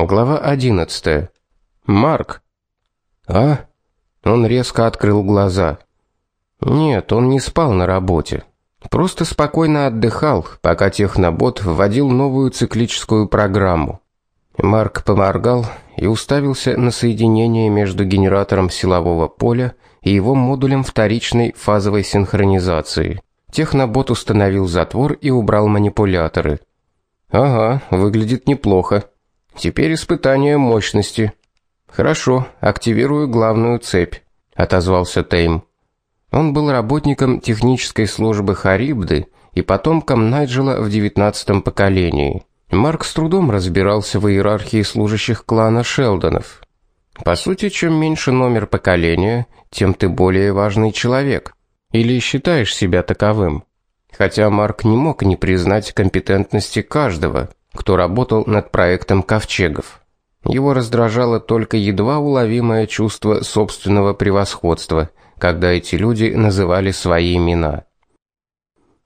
Глава 11. Марк. А? Он резко открыл глаза. Нет, он не спал на работе. Просто спокойно отдыхал, пока технобот вводил новую циклическую программу. Марк поморгал и уставился на соединение между генератором силового поля и его модулем вторичной фазовой синхронизации. Технобот установил затвор и убрал манипуляторы. Ага, выглядит неплохо. Теперь испытание мощности. Хорошо, активирую главную цепь, отозвался Тейм. Он был работником технической службы Харибды и потомком Найджела в девятнадцатом поколении. Марк с трудом разбирался в иерархии служащих клана Шелдонов. По сути, чем меньше номер поколения, тем ты более важный человек. Или считаешь себя таковым? Хотя Марк не мог не признать компетентности каждого, кто работал над проектом Ковчегов. Его раздражало только едва уловимое чувство собственного превосходства, когда эти люди называли свои имена.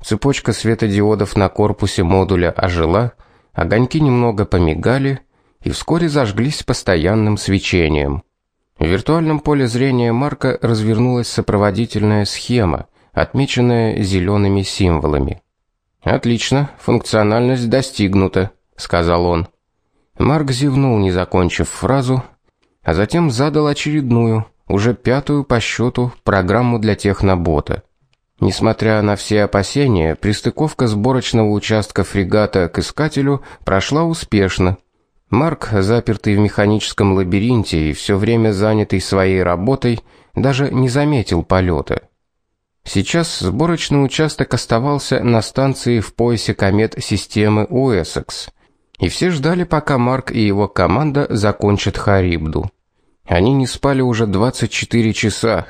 Цепочка светодиодов на корпусе модуля ожила, огоньки немного помигали и вскоре зажглись постоянным свечением. В виртуальном поле зрения Марка развернулась сопроводительная схема, отмеченная зелеными символами. Отлично, функциональность достигнута, сказал он. Марк зевнул, не закончив фразу, а затем задал очередную, уже пятую по счету программу для технобота. Несмотря на все опасения, пристыковка сборочного участка фрегата к искателю прошла успешно. Марк, запертый в механическом лабиринте и все время занятый своей работой, даже не заметил полета. Сейчас сборочный участок оставался на станции в поясе комет системы Уэссекс, и все ждали, пока Марк и его команда закончат Харибду. Они не спали уже 24 часа,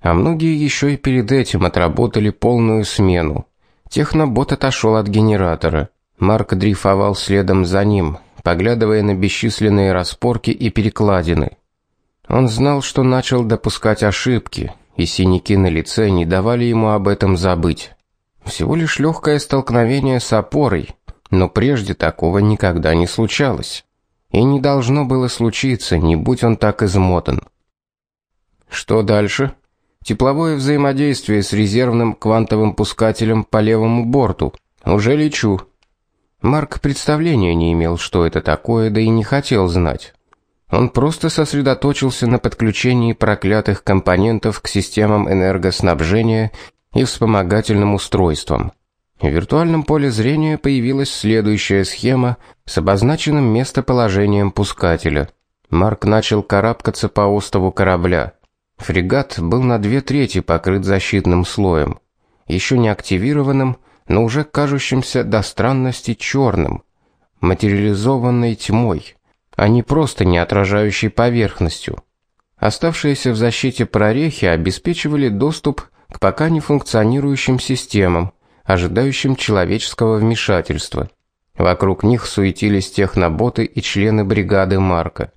а многие еще и перед этим отработали полную смену. Технобот отошел от генератора. Марк дрейфовал следом за ним, поглядывая на бесчисленные распорки и перекладины. Он знал, что начал допускать ошибки, и синяки на лице не давали ему об этом забыть. Всего лишь легкое столкновение с опорой, но прежде такого никогда не случалось. И не должно было случиться, не будь он так измотан. Что дальше? Тепловое взаимодействие с резервным квантовым пускателем по левому борту. Уже лечу. Марк представления не имел, что это такое, да и не хотел знать. Он просто сосредоточился на подключении проклятых компонентов к системам энергоснабжения и вспомогательным устройствам. В виртуальном поле зрения появилась следующая схема с обозначенным местоположением пускателя. Марк начал карабкаться по остову корабля. Фрегат был на две трети покрыт защитным слоем, еще не активированным, но уже кажущимся до странности черным, материализованной тьмой а не просто не отражающей поверхностью. Оставшиеся в защите прорехи обеспечивали доступ к пока не функционирующим системам, ожидающим человеческого вмешательства. Вокруг них суетились техноботы и члены бригады Марка.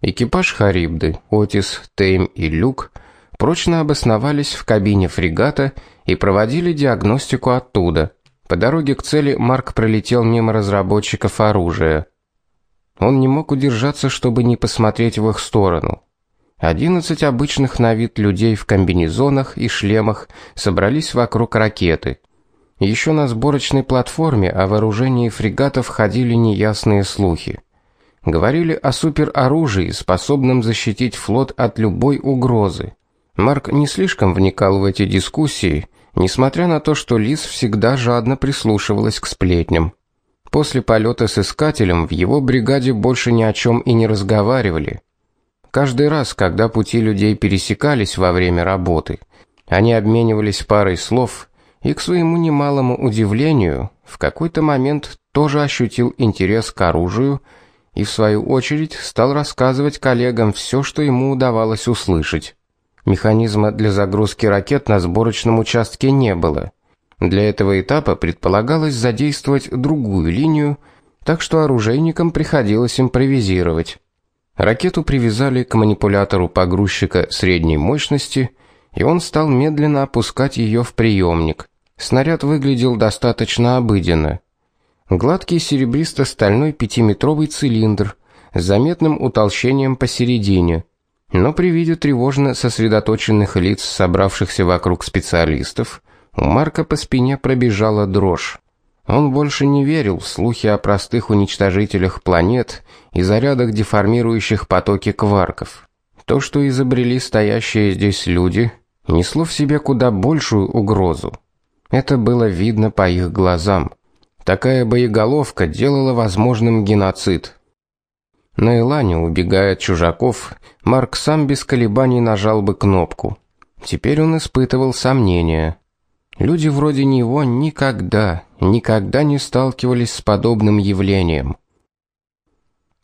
Экипаж Харибды, Отис, Тейм и Люк прочно обосновались в кабине фрегата и проводили диагностику оттуда. По дороге к цели Марк пролетел мимо разработчиков оружия. Он не мог удержаться, чтобы не посмотреть в их сторону. Одиннадцать обычных на вид людей в комбинезонах и шлемах собрались вокруг ракеты. Еще на сборочной платформе о вооружении фрегатов ходили неясные слухи. Говорили о супероружии, способном защитить флот от любой угрозы. Марк не слишком вникал в эти дискуссии, несмотря на то, что Лис всегда жадно прислушивалась к сплетням. После полета с искателем в его бригаде больше ни о чем и не разговаривали. Каждый раз, когда пути людей пересекались во время работы, они обменивались парой слов, и к своему немалому удивлению, в какой-то момент тоже ощутил интерес к оружию и в свою очередь стал рассказывать коллегам все, что ему удавалось услышать. Механизма для загрузки ракет на сборочном участке не было. Для этого этапа предполагалось задействовать другую линию, так что оружейникам приходилось импровизировать. Ракету привязали к манипулятору погрузчика средней мощности, и он стал медленно опускать ее в приемник. Снаряд выглядел достаточно обыденно. Гладкий серебристо-стальной пятиметровый цилиндр с заметным утолщением посередине. Но при виде тревожно сосредоточенных лиц собравшихся вокруг специалистов, у Марка по спине пробежала дрожь. Он больше не верил в слухи о простых уничтожителях планет и зарядах деформирующих потоки кварков. То, что изобрели стоящие здесь люди, несло в себе куда большую угрозу. Это было видно по их глазам. Такая боеголовка делала возможным геноцид. На Илане, убегая от чужаков, Марк сам без колебаний нажал бы кнопку. Теперь он испытывал сомнения. Люди вроде него никогда, никогда не сталкивались с подобным явлением.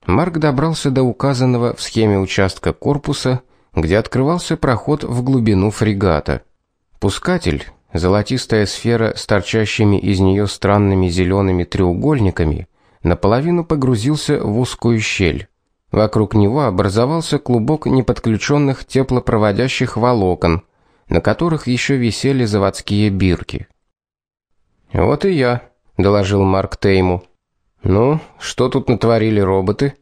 Марк добрался до указанного в схеме участка корпуса, где открывался проход в глубину фрегата. Пускатель, золотистая сфера с торчащими из нее странными зелеными треугольниками, наполовину погрузился в узкую щель. Вокруг него образовался клубок неподключенных теплопроводящих волокон, на которых еще висели заводские бирки. Вот и я, доложил Марк Тейму. Ну, что тут натворили роботы?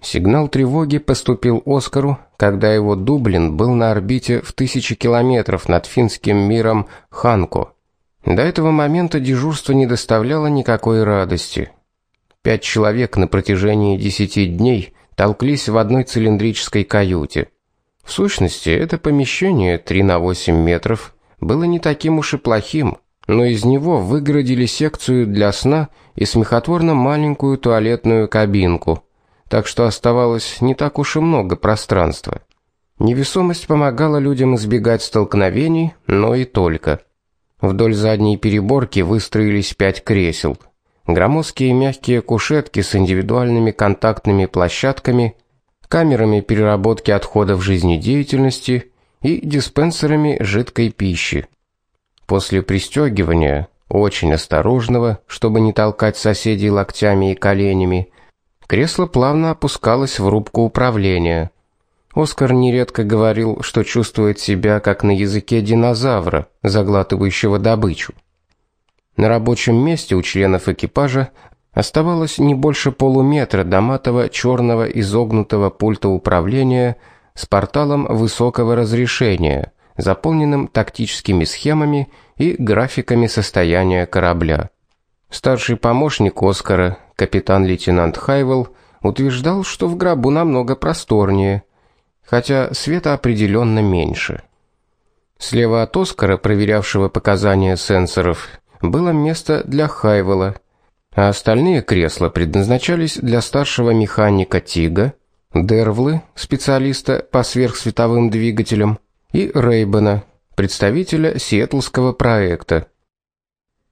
Сигнал тревоги поступил Оскару, когда его Дублин был на орбите в тысячи километров над финским миром Ханко. До этого момента дежурство не доставляло никакой радости. Пять человек на протяжении десяти дней толклись в одной цилиндрической каюте. В сущности, это помещение 3 на 8 метров было не таким уж и плохим, но из него выгородили секцию для сна и смехотворно маленькую туалетную кабинку так что оставалось не так уж и много пространства. Невесомость помогала людям избегать столкновений, но и только. Вдоль задней переборки выстроились пять кресел. Громоздкие мягкие кушетки с индивидуальными контактными площадками, камерами переработки отходов жизнедеятельности и диспенсерами жидкой пищи. После пристегивания, очень осторожного, чтобы не толкать соседей локтями и коленями, Кресло плавно опускалось в рубку управления. Оскар нередко говорил, что чувствует себя как на языке динозавра, заглатывающего добычу. На рабочем месте у членов экипажа оставалось не больше полуметра до матового черного изогнутого пульта управления с порталом высокого разрешения, заполненным тактическими схемами и графиками состояния корабля. Старший помощник Оскара, капитан-лейтенант Хайвелл, утверждал, что в гробу намного просторнее, хотя света определенно меньше. Слева от Оскара, проверявшего показания сенсоров, было место для Хайвелла, а остальные кресла предназначались для старшего механика Тига, Дервлы, специалиста по сверхсветовым двигателям, и Рейбена, представителя сиэтлского проекта.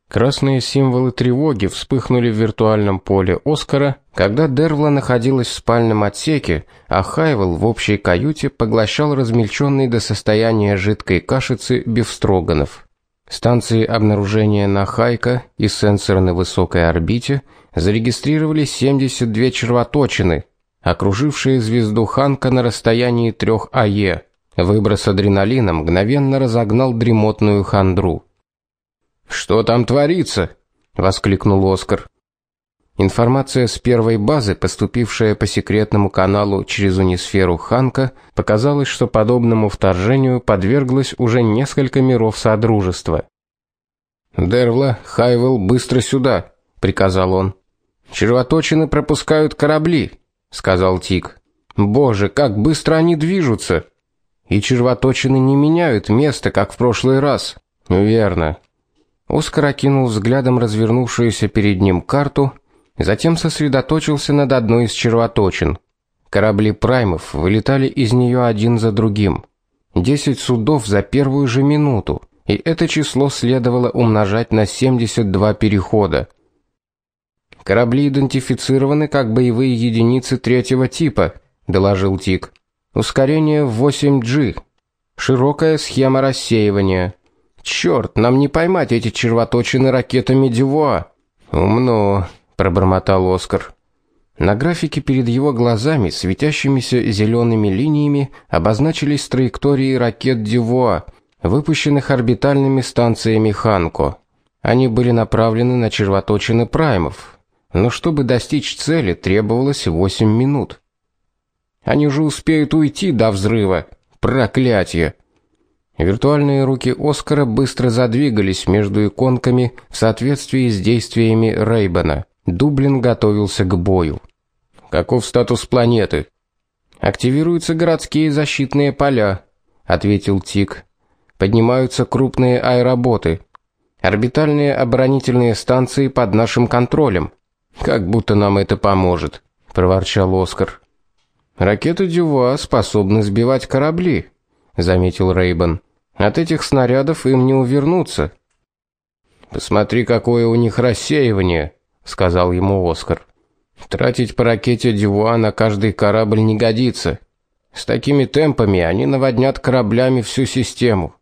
Красные символы тревоги вспыхнули в виртуальном поле Оскара, когда Дервла находилась в спальном отсеке, а Хайвел в общей каюте поглощал размельченный до состояния жидкой кашицы бифстроганов. Станции обнаружения на Хайка и сенсоры на высокой орбите зарегистрировали 72 червоточины, окружившие звезду Ханка на расстоянии 3 АЕ. Выброс адреналина мгновенно разогнал дремотную хандру. Что там творится? воскликнул Оскар. Информация с первой базы, поступившая по секретному каналу через унисферу Ханка, показала, что подобному вторжению подверглось уже несколько миров содружества. Дервла, Хайвел, быстро сюда, приказал он. Червоточины пропускают корабли, сказал Тик. Боже, как быстро они движутся. И червоточины не меняют место, как в прошлый раз. Верно, Оскар окинул взглядом развернувшуюся перед ним карту, затем сосредоточился над одной из червоточин. Корабли праймов вылетали из нее один за другим. Десять судов за первую же минуту, и это число следовало умножать на 72 перехода. Корабли идентифицированы как боевые единицы третьего типа, доложил Тик. Ускорение в 8G. Широкая схема рассеивания. Черт, нам не поймать эти червоточины ракетами Дюва. Умно, пробормотал Оскар. На графике перед его глазами светящимися зелеными линиями обозначились траектории ракет Дюва, выпущенных орбитальными станциями Ханко. Они были направлены на червоточины праймов. но чтобы достичь цели, требовалось 8 минут. Они же успеют уйти до взрыва. Проклятие. Виртуальные руки Оскара быстро задвигались между иконками в соответствии с действиями Рейбана. Дублин готовился к бою. Каков статус планеты? Активируются городские защитные поля, ответил Тик. Поднимаются крупные аэроботы. Орбитальные оборонительные станции под нашим контролем. Как будто нам это поможет, проворчал Оскар. Ракеты Дюва способны сбивать корабли, заметил Рейбан. От этих снарядов им не увернуться. Посмотри, какое у них рассеивание, сказал ему Оскар. Тратить по ракете Дюва на каждый корабль не годится. С такими темпами они наводнят кораблями всю систему.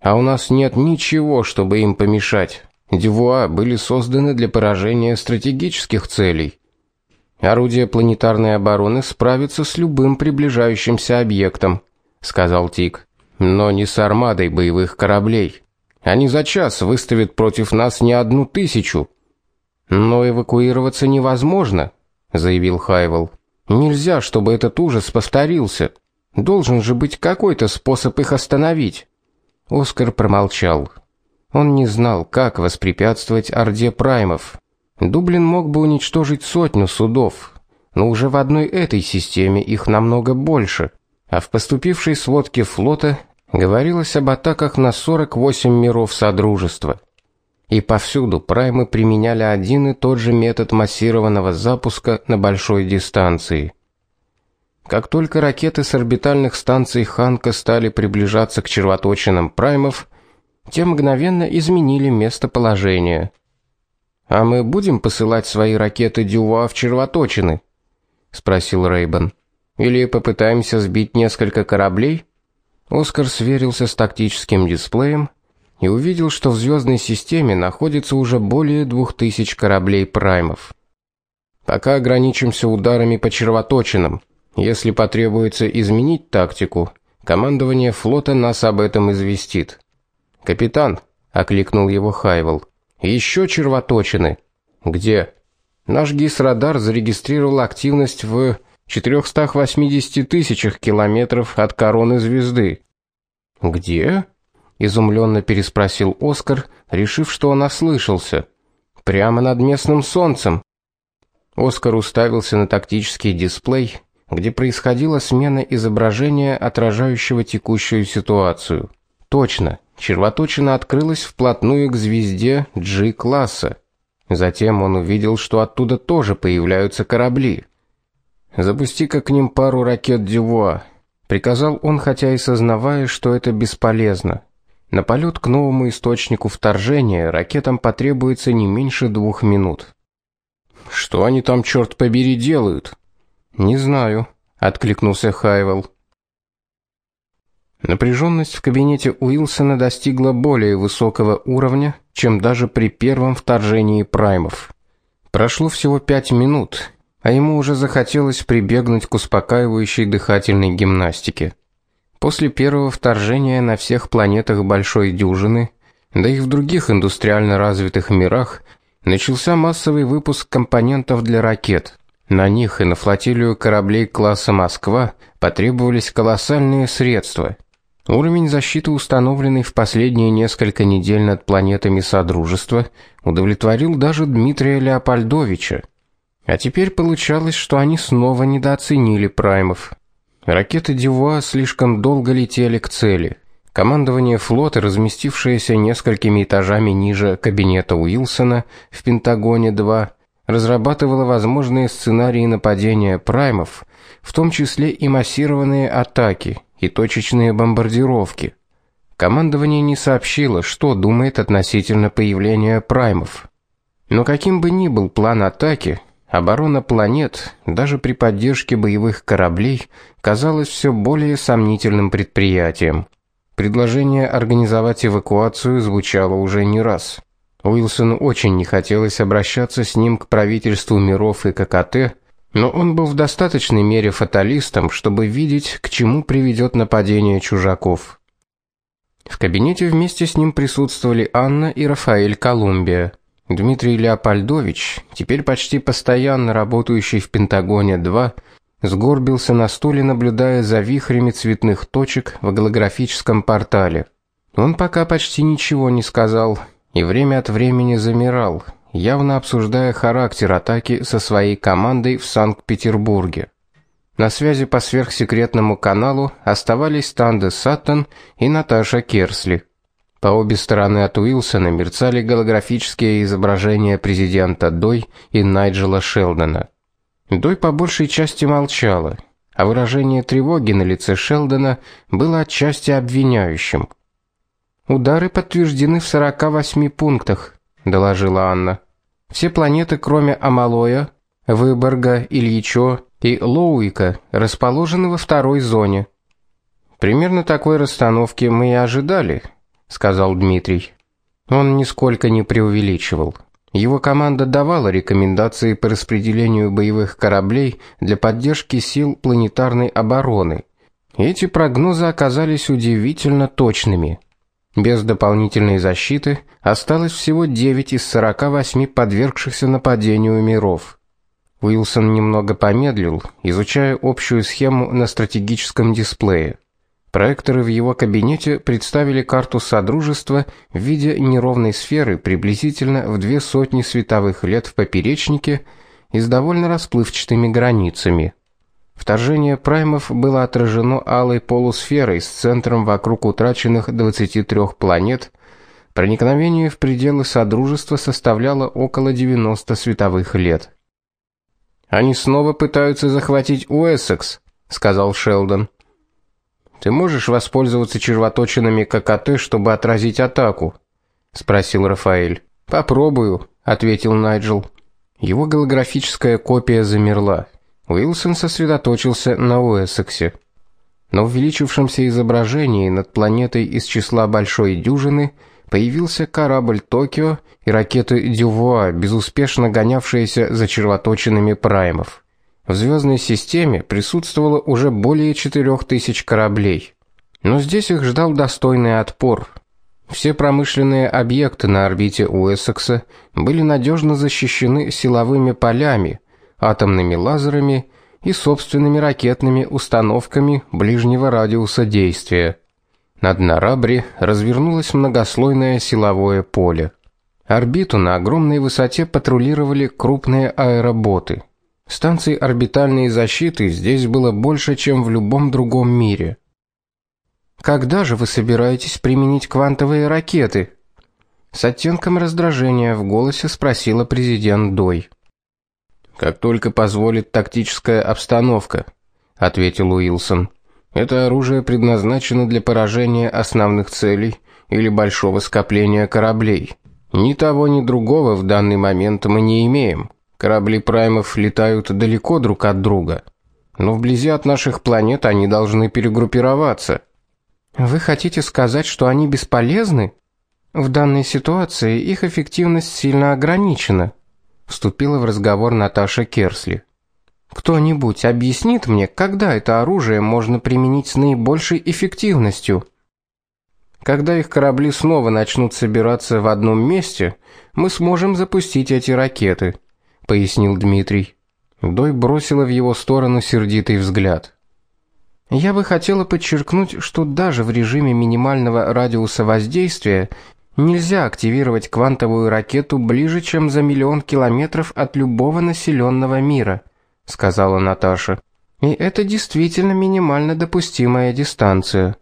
А у нас нет ничего, чтобы им помешать. Дюва были созданы для поражения стратегических целей. Орудия планетарной обороны справятся с любым приближающимся объектом, сказал Тик. Но не с армадой боевых кораблей. Они за час выставят против нас не одну тысячу. Но эвакуироваться невозможно, заявил Хайвел. Нельзя, чтобы этот ужас повторился. Должен же быть какой-то способ их остановить. Оскар промолчал. Он не знал, как воспрепятствовать орде праймов. Дублин мог бы уничтожить сотню судов, но уже в одной этой системе их намного больше. А в поступившей сводке флота говорилось об атаках на 48 миров содружества. И повсюду праймы применяли один и тот же метод массированного запуска на большой дистанции. Как только ракеты с орбитальных станций Ханка стали приближаться к червоточинам праймов, те мгновенно изменили местоположение. А мы будем посылать свои ракеты Дюва в червоточины, спросил Рейбан. Или попытаемся сбить несколько кораблей? Оскар сверился с тактическим дисплеем и увидел, что в звездной системе находится уже более двух тысяч кораблей праймов. Пока ограничимся ударами по червоточинам. Если потребуется изменить тактику, командование флота нас об этом известит. Капитан, окликнул его Хайвел. Еще червоточины. Где? Наш ГИС-радар зарегистрировал активность в 480 тысячах километров от короны звезды. Где? Изумленно переспросил Оскар, решив, что он ослышался. Прямо над местным солнцем. Оскар уставился на тактический дисплей, где происходила смена изображения, отражающего текущую ситуацию. Точно, червоточина открылась вплотную к звезде G-класса. Затем он увидел, что оттуда тоже появляются корабли. Запусти-ка к ним пару ракет Дюва, приказал он, хотя и сознавая, что это бесполезно. На полет к новому источнику вторжения ракетам потребуется не меньше двух минут. Что они там черт побери делают? Не знаю, откликнулся Хайвел. Напряженность в кабинете Уилсона достигла более высокого уровня, чем даже при первом вторжении праймов. Прошло всего пять минут, а ему уже захотелось прибегнуть к успокаивающей дыхательной гимнастике. После первого вторжения на всех планетах большой дюжины, да и в других индустриально развитых мирах, начался массовый выпуск компонентов для ракет. На них и на флотилию кораблей класса Москва потребовались колоссальные средства – Уровень защиты, установленный в последние несколько недель над планетами Содружества, удовлетворил даже Дмитрия Леопольдовича. А теперь получалось, что они снова недооценили праймов. Ракеты Дюва слишком долго летели к цели. Командование флота, разместившееся несколькими этажами ниже кабинета Уилсона в Пентагоне-2, разрабатывало возможные сценарии нападения праймов, в том числе и массированные атаки и точечные бомбардировки. Командование не сообщило, что думает относительно появления праймов. Но каким бы ни был план атаки, оборона планет, даже при поддержке боевых кораблей, казалась все более сомнительным предприятием. Предложение организовать эвакуацию звучало уже не раз. Уилсону очень не хотелось обращаться с ним к правительству миров и ККТ, но он был в достаточной мере фаталистом, чтобы видеть, к чему приведет нападение чужаков. В кабинете вместе с ним присутствовали Анна и Рафаэль Колумбия. Дмитрий Леопольдович, теперь почти постоянно работающий в Пентагоне 2, сгорбился на стуле, наблюдая за вихрями цветных точек в голографическом портале. Он пока почти ничего не сказал и время от времени замирал, явно обсуждая характер атаки со своей командой в Санкт-Петербурге. На связи по сверхсекретному каналу оставались Танде Саттон и Наташа Керсли. По обе стороны от Уилсона мерцали голографические изображения президента Дой и Найджела Шелдона. Дой по большей части молчала, а выражение тревоги на лице Шелдона было отчасти обвиняющим. Удары подтверждены в 48 пунктах, доложила Анна. Все планеты, кроме Амалоя, Выборга, Ильичо и Лоуика, расположены во второй зоне. Примерно такой расстановки мы и ожидали, сказал Дмитрий. Он нисколько не преувеличивал. Его команда давала рекомендации по распределению боевых кораблей для поддержки сил планетарной обороны. Эти прогнозы оказались удивительно точными. Без дополнительной защиты осталось всего 9 из 48 подвергшихся нападению миров. Уилсон немного помедлил, изучая общую схему на стратегическом дисплее. Проекторы в его кабинете представили карту содружества в виде неровной сферы приблизительно в две сотни световых лет в поперечнике и с довольно расплывчатыми границами. Вторжение праймов было отражено алой полусферой с центром вокруг утраченных 23 планет. Проникновение в пределы содружества составляло около 90 световых лет. Они снова пытаются захватить Уэссекс, сказал Шелдон. Ты можешь воспользоваться червоточинами ККТ, чтобы отразить атаку? спросил Рафаэль. Попробую, ответил Найджел. Его голографическая копия замерла. Уилсон сосредоточился на Уэссексе. На увеличившемся изображении над планетой из числа большой дюжины появился корабль Токио и ракеты Дювуа, безуспешно гонявшиеся за червоточинами праймов. В звездной системе присутствовало уже более 4000 кораблей. Но здесь их ждал достойный отпор. Все промышленные объекты на орбите Уэссекса были надежно защищены силовыми полями, атомными лазерами и собственными ракетными установками ближнего радиуса действия. Над Нарабри развернулось многослойное силовое поле. Орбиту на огромной высоте патрулировали крупные аэроботы. Станций орбитальной защиты здесь было больше, чем в любом другом мире. Когда же вы собираетесь применить квантовые ракеты? С оттенком раздражения в голосе спросила президент Дой. Как только позволит тактическая обстановка, ответил Уилсон. Это оружие предназначено для поражения основных целей или большого скопления кораблей. Ни того, ни другого в данный момент мы не имеем. Корабли праймов летают далеко друг от друга, но вблизи от наших планет они должны перегруппироваться. Вы хотите сказать, что они бесполезны? В данной ситуации их эффективность сильно ограничена, вступила в разговор Наташа Керсли. Кто-нибудь объяснит мне, когда это оружие можно применить с наибольшей эффективностью? Когда их корабли снова начнут собираться в одном месте, мы сможем запустить эти ракеты пояснил Дмитрий. Дой бросила в его сторону сердитый взгляд. Я бы хотела подчеркнуть, что даже в режиме минимального радиуса воздействия нельзя активировать квантовую ракету ближе, чем за миллион километров от любого населенного мира, сказала Наташа. И это действительно минимально допустимая дистанция.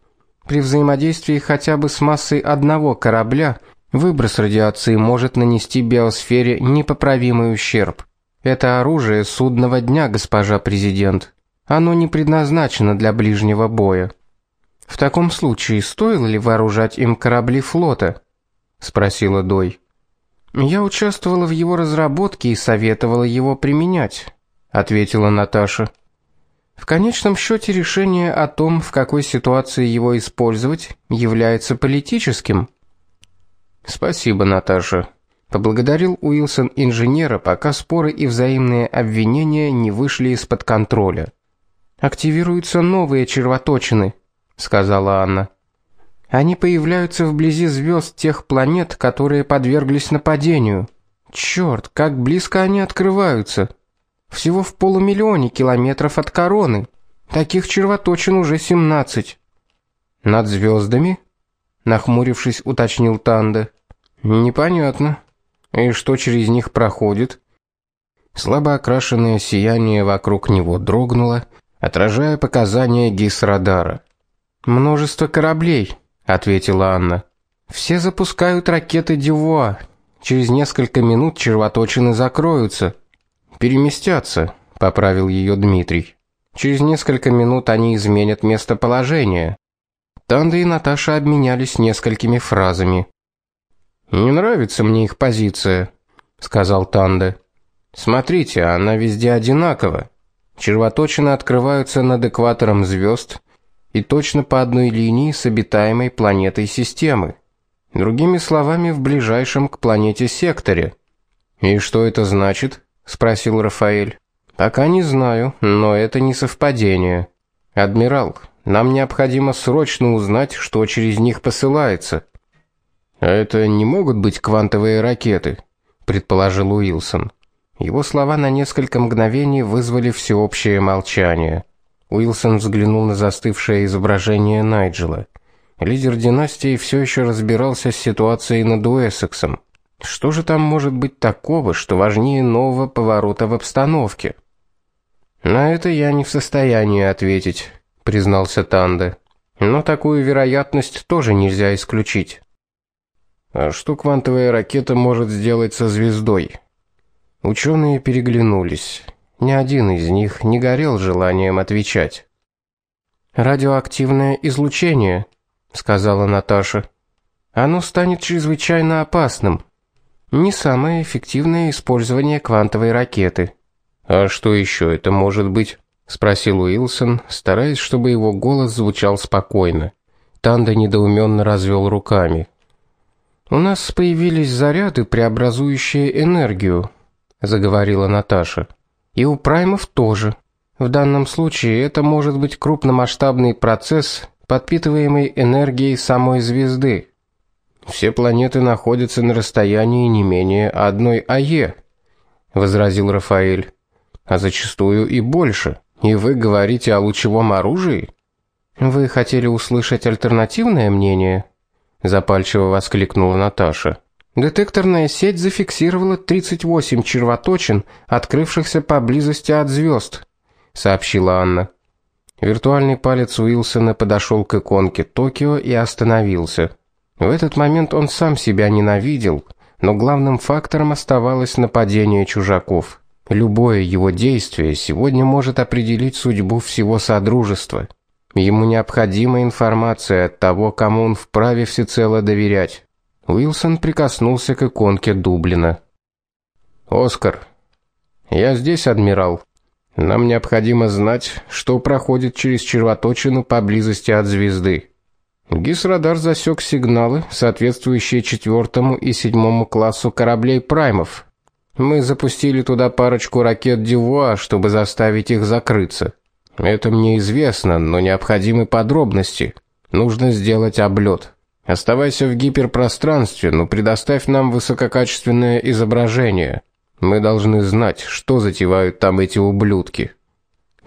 При взаимодействии хотя бы с массой одного корабля Выброс радиации может нанести биосфере непоправимый ущерб. Это оружие судного дня, госпожа президент. Оно не предназначено для ближнего боя. В таком случае стоило ли вооружать им корабли флота? спросила Дой. Я участвовала в его разработке и советовала его применять, ответила Наташа. В конечном счете решение о том, в какой ситуации его использовать, является политическим. Спасибо, Наташа. Поблагодарил Уилсон инженера, пока споры и взаимные обвинения не вышли из-под контроля. Активируются новые червоточины, сказала Анна. Они появляются вблизи звезд тех планет, которые подверглись нападению. Черт, как близко они открываются. Всего в полумиллионе километров от короны. Таких червоточин уже 17. Над звездами? нахмурившись, уточнил Танда. Непонятно. И что через них проходит? Слабо окрашенное сияние вокруг него дрогнуло, отражая показания гис-радара. Множество кораблей, ответила Анна. Все запускают ракеты Дювуа. Через несколько минут червоточины закроются. Переместятся, поправил ее Дмитрий. Через несколько минут они изменят местоположение. Танда и Наташа обменялись несколькими фразами. Не нравится мне их позиция, сказал Танда. Смотрите, она везде одинакова. Червоточины открываются над экватором звезд и точно по одной линии с обитаемой планетой системы. Другими словами, в ближайшем к планете секторе. И что это значит? спросил Рафаэль. Пока не знаю, но это не совпадение. Адмирал, нам необходимо срочно узнать, что через них посылается. А это не могут быть квантовые ракеты, предположил Уилсон. Его слова на несколько мгновений вызвали всеобщее молчание. Уилсон взглянул на застывшее изображение Найджела. Лидер династии все еще разбирался с ситуацией над Уэссексом. Что же там может быть такого, что важнее нового поворота в обстановке? На это я не в состоянии ответить, признался Танда. Но такую вероятность тоже нельзя исключить. А что квантовая ракета может сделать со звездой? Ученые переглянулись. Ни один из них не горел желанием отвечать. Радиоактивное излучение, сказала Наташа. Оно станет чрезвычайно опасным. Не самое эффективное использование квантовой ракеты. А что еще это может быть? спросил Уилсон, стараясь, чтобы его голос звучал спокойно. Танда недоуменно развел руками. У нас появились заряды, преобразующие энергию, заговорила Наташа. И у праймов тоже. В данном случае это может быть крупномасштабный процесс, подпитываемый энергией самой звезды. Все планеты находятся на расстоянии не менее одной АЕ, возразил Рафаэль. А зачастую и больше. И вы говорите о лучевом оружии? Вы хотели услышать альтернативное мнение? Запальчиво воскликнула Наташа. Детекторная сеть зафиксировала 38 червоточин, открывшихся поблизости от звезд, сообщила Анна. Виртуальный палец Уилсона подошел к иконке Токио и остановился. В этот момент он сам себя ненавидел, но главным фактором оставалось нападение чужаков. Любое его действие сегодня может определить судьбу всего содружества. Ему необходима информация от того, кому он вправе всецело доверять. Уилсон прикоснулся к иконке Дублина. Оскар. Я здесь, адмирал. Нам необходимо знать, что проходит через червоточину поблизости от звезды. Гисрадар засек сигналы, соответствующие четвертому и седьмому классу кораблей праймов. Мы запустили туда парочку ракет Дивуа, чтобы заставить их закрыться. Это мне известно, но необходимы подробности. Нужно сделать облет. Оставайся в гиперпространстве, но предоставь нам высококачественное изображение. Мы должны знать, что затевают там эти ублюдки.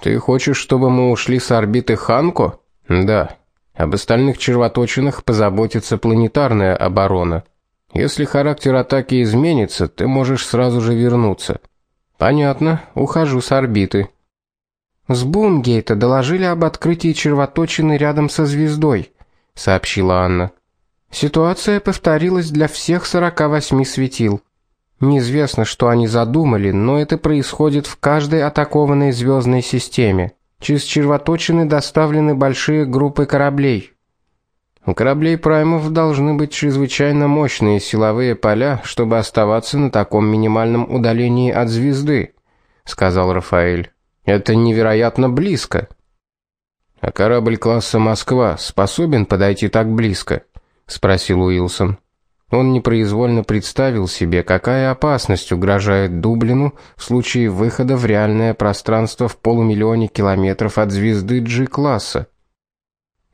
Ты хочешь, чтобы мы ушли с орбиты Ханко? Да. Об остальных червоточинах позаботится планетарная оборона. Если характер атаки изменится, ты можешь сразу же вернуться. Понятно, ухожу с орбиты. С Бунгейта доложили об открытии червоточины рядом со звездой, сообщила Анна. Ситуация повторилась для всех 48 светил. Неизвестно, что они задумали, но это происходит в каждой атакованной звездной системе. Через червоточины доставлены большие группы кораблей. У кораблей праймов должны быть чрезвычайно мощные силовые поля, чтобы оставаться на таком минимальном удалении от звезды, сказал Рафаэль. Это невероятно близко. А корабль класса Москва способен подойти так близко? спросил Уилсон. Он непроизвольно представил себе, какая опасность угрожает Дублину в случае выхода в реальное пространство в полумиллионе километров от звезды G-класса.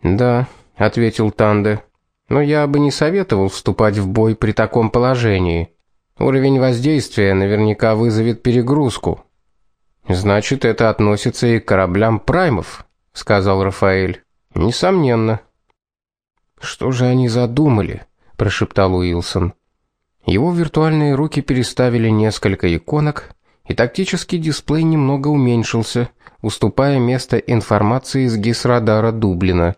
"Да", ответил Танде. "Но я бы не советовал вступать в бой при таком положении. Уровень воздействия наверняка вызовет перегрузку. Значит, это относится и к кораблям праймов, сказал Рафаэль. Несомненно. Что же они задумали? прошептал Уилсон. Его виртуальные руки переставили несколько иконок, и тактический дисплей немного уменьшился, уступая место информации с гисрадара Дублина.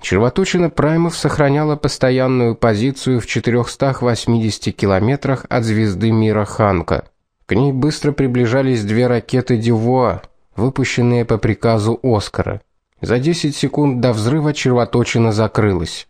Червоточина праймов сохраняла постоянную позицию в 480 километрах от звезды мира Ханка. К ней быстро приближались две ракеты Дювуа, выпущенные по приказу Оскара. За 10 секунд до взрыва червоточина закрылась.